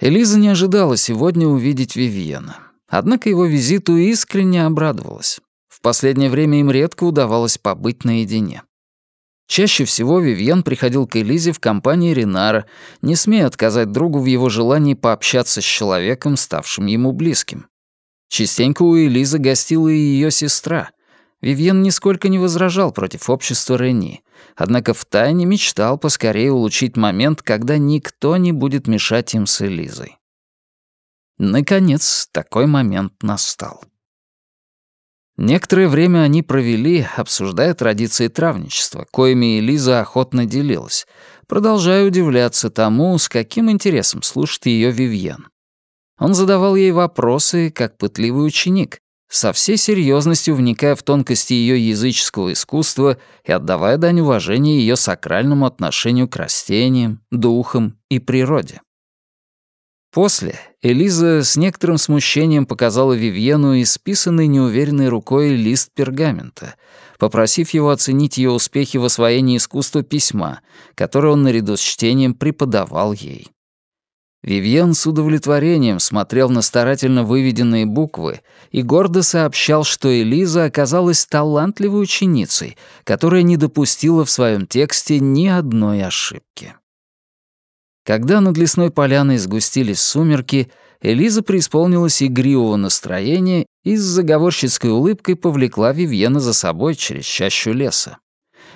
Элиза не ожидала сегодня увидеть Вивьена. Однако его визиту искренне обрадовалась. В последнее время им редко удавалось побыть наедине. Чаще всего Вивьен приходил к Элизе в компании Ренара, не смея отказать другу в его желании пообщаться с человеком, ставшим ему близким. Частенько у Элизы гостила и ее сестра. Вивьен нисколько не возражал против общества Рени, однако втайне мечтал поскорее улучшить момент, когда никто не будет мешать им с Элизой. Наконец, такой момент настал. Некоторое время они провели, обсуждая традиции травничества, коими Элиза охотно делилась, продолжая удивляться тому, с каким интересом слушает ее Вивьен. Он задавал ей вопросы, как пытливый ученик, со всей серьезностью вникая в тонкости ее языческого искусства и отдавая дань уважения ее сакральному отношению к растениям, духам и природе. После Элиза с некоторым смущением показала Вивьену исписанный неуверенной рукой лист пергамента, попросив его оценить ее успехи в освоении искусства письма, которое он наряду с чтением преподавал ей. Вивьен с удовлетворением смотрел на старательно выведенные буквы и гордо сообщал, что Элиза оказалась талантливой ученицей, которая не допустила в своем тексте ни одной ошибки. Когда над лесной поляной сгустились сумерки, Элиза преисполнилась игривого настроения и с заговорщицкой улыбкой повлекла Вивьена за собой через чащу леса.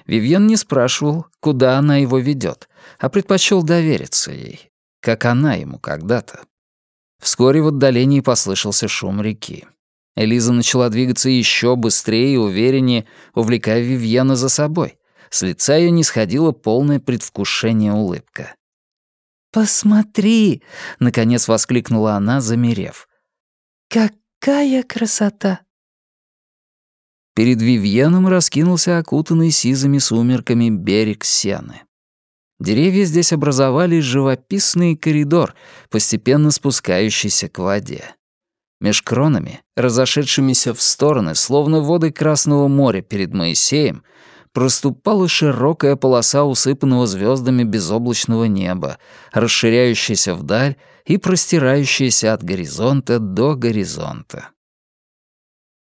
Вивьен не спрашивал, куда она его ведет, а предпочел довериться ей, как она ему когда-то. Вскоре в отдалении послышался шум реки. Элиза начала двигаться еще быстрее и увереннее, увлекая Вивьена за собой. С лица ее не сходило полное предвкушение улыбка. «Посмотри!» — наконец воскликнула она, замерев. «Какая красота!» Перед Вивьеном раскинулся окутанный сизыми сумерками берег Сены. Деревья здесь образовали живописный коридор, постепенно спускающийся к воде. Меж кронами, разошедшимися в стороны, словно воды Красного моря перед Моисеем, проступала широкая полоса усыпанного звездами безоблачного неба, расширяющаяся вдаль и простирающаяся от горизонта до горизонта.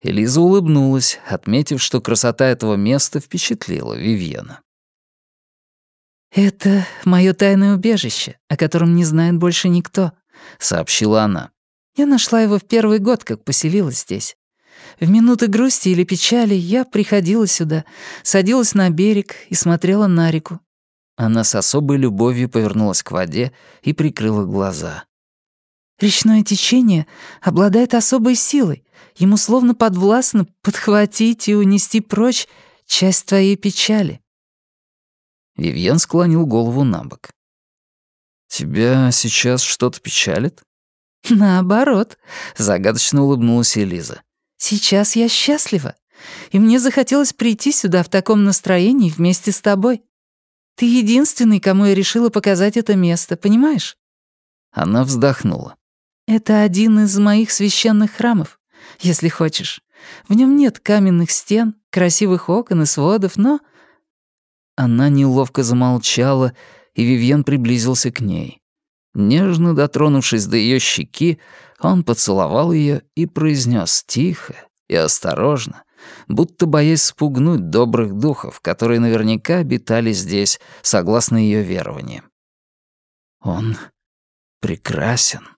Элиза улыбнулась, отметив, что красота этого места впечатлила Вивьена. «Это мое тайное убежище, о котором не знает больше никто», — сообщила она. «Я нашла его в первый год, как поселилась здесь. В минуты грусти или печали я приходила сюда, садилась на берег и смотрела на реку. Она с особой любовью повернулась к воде и прикрыла глаза. Речное течение обладает особой силой. Ему словно подвластно подхватить и унести прочь часть твоей печали. Вивьен склонил голову на бок. «Тебя сейчас что-то печалит?» «Наоборот», — загадочно улыбнулась Элиза. Сейчас я счастлива, и мне захотелось прийти сюда в таком настроении вместе с тобой. Ты единственный, кому я решила показать это место, понимаешь?» Она вздохнула. «Это один из моих священных храмов, если хочешь. В нем нет каменных стен, красивых окон и сводов, но...» Она неловко замолчала, и Вивьен приблизился к ней. Нежно дотронувшись до ее щеки, он поцеловал ее и произнес тихо и осторожно, будто боясь спугнуть добрых духов, которые наверняка обитали здесь, согласно ее верованиям. «Он прекрасен».